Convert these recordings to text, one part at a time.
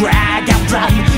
drag out from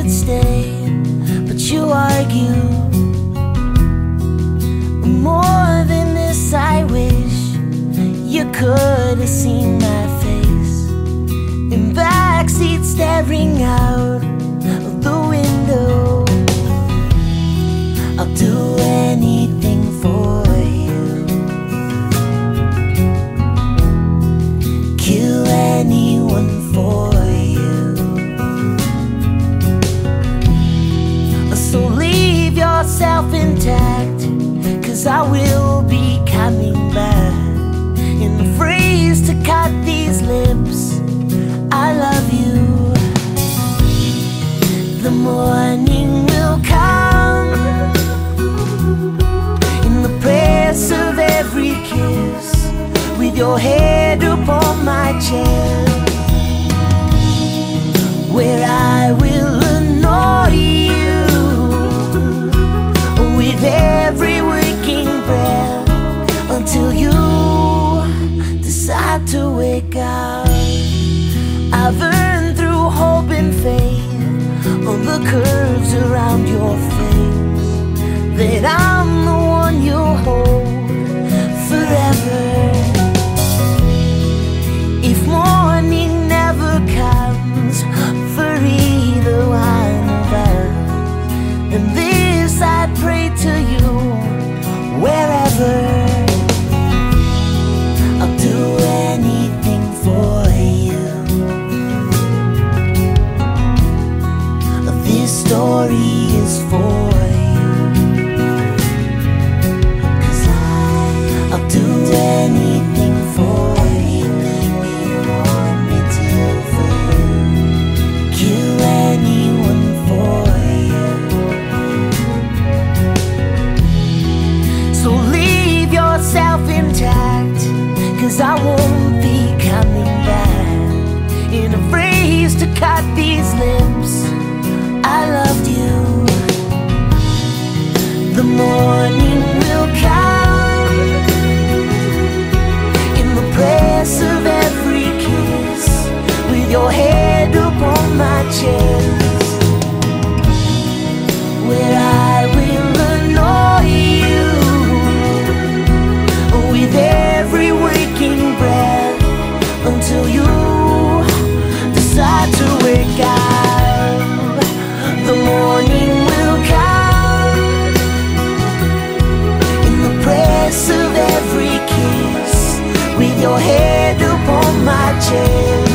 should stay, but you argue. More than this, I wish you could have seen my face in backseat staring out. Cause I will be coming back in the phrase to cut these lips. I love you. The morning will come in the press of every kiss with your head upon my chest where I will. the curves around your face that I used to cut these lips. I loved you. The morning will come in the press of every kiss, with your head upon my chest. change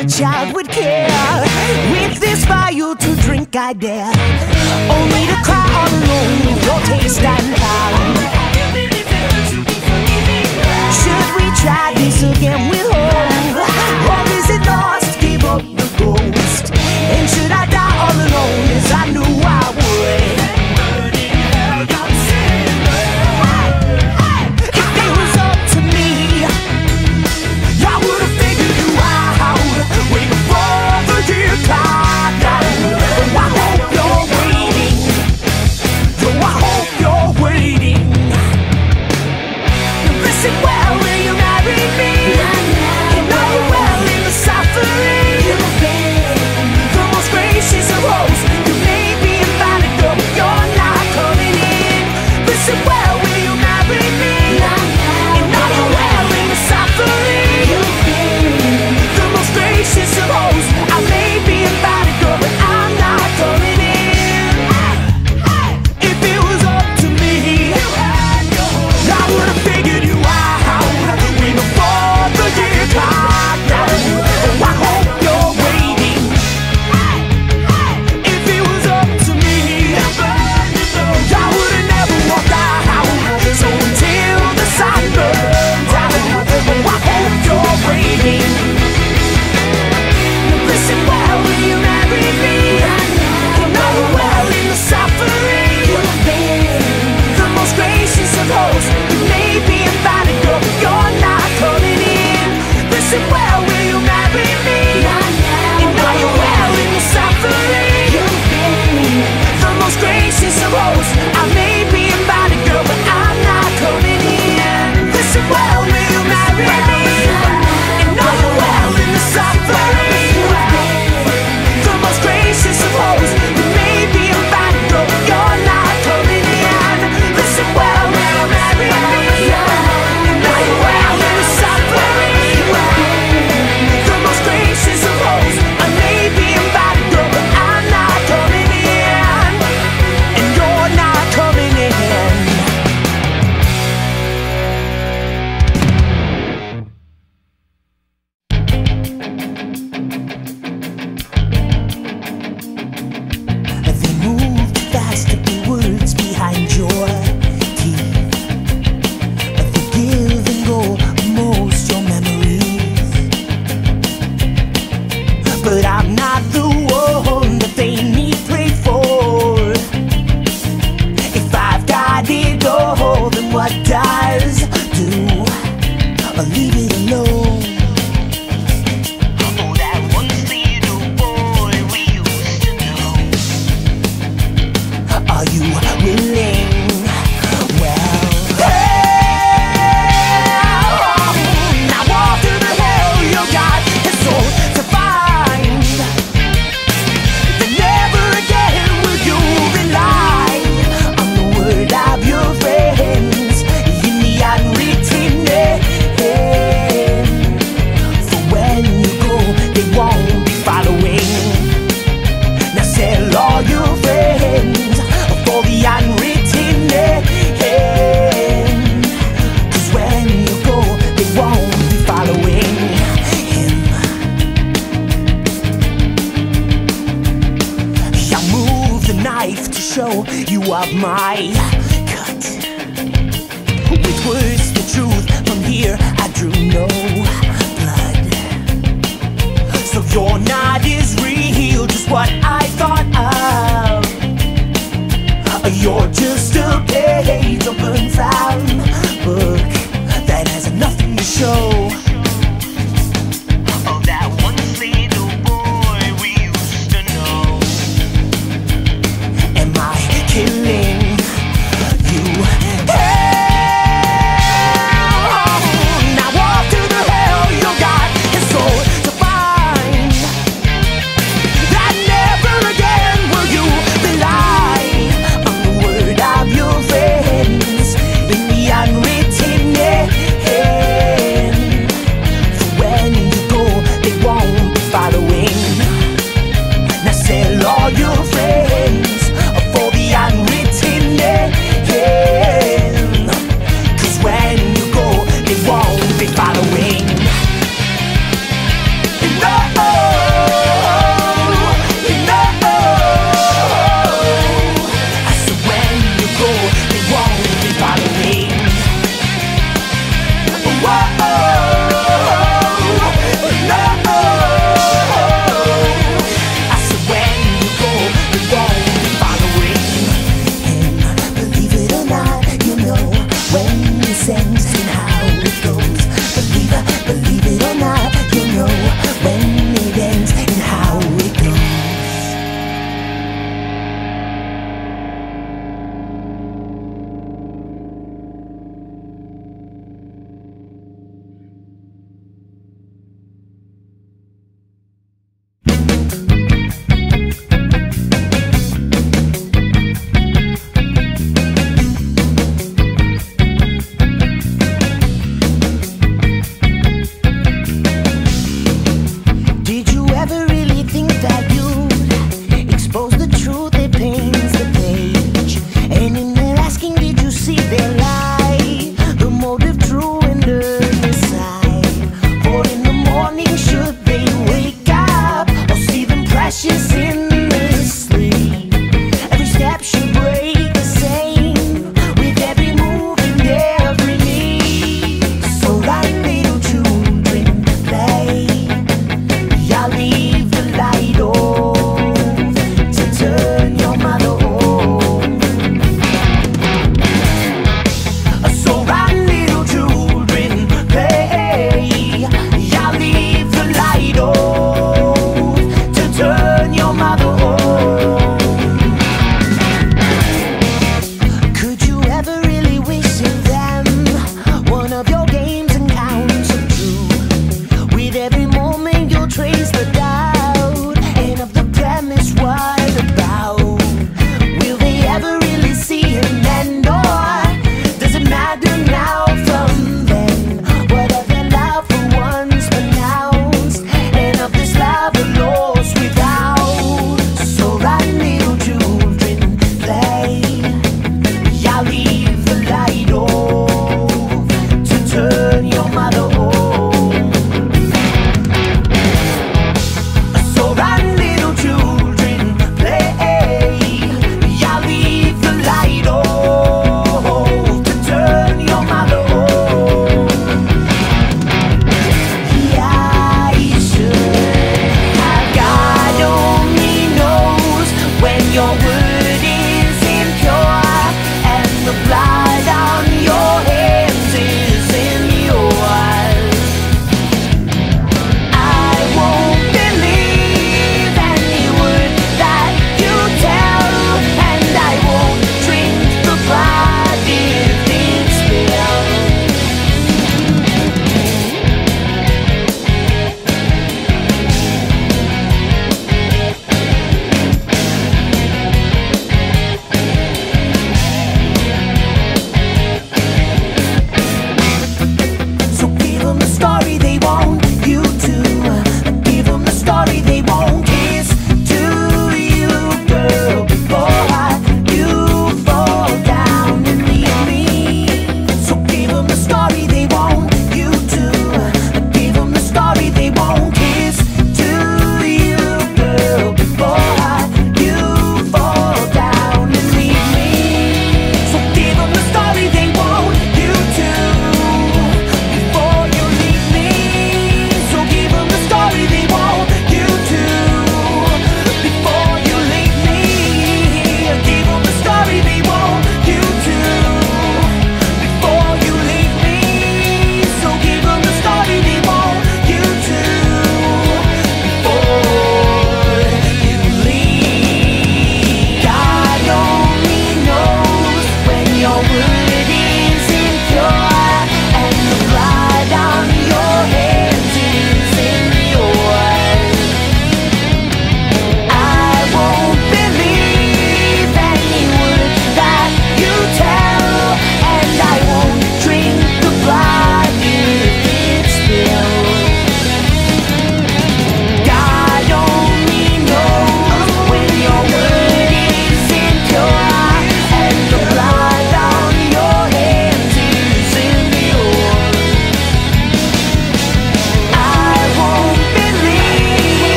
a child would care. With this vial to drink, I dare. Only to cry all alone with your taste and power. Should we try this again with hope? Or is it all?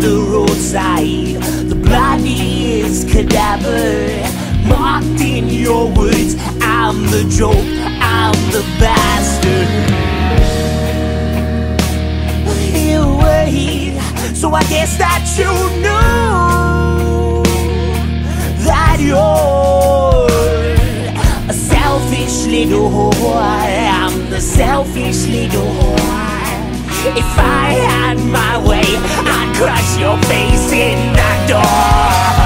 the roadside. The bloody is cadaver marked in your words. I'm the joke, I'm the bastard. You were here, so I guess that you knew that you're a selfish little whore. I'm the selfish little whore. If I had my way, I'd crush your face in that door.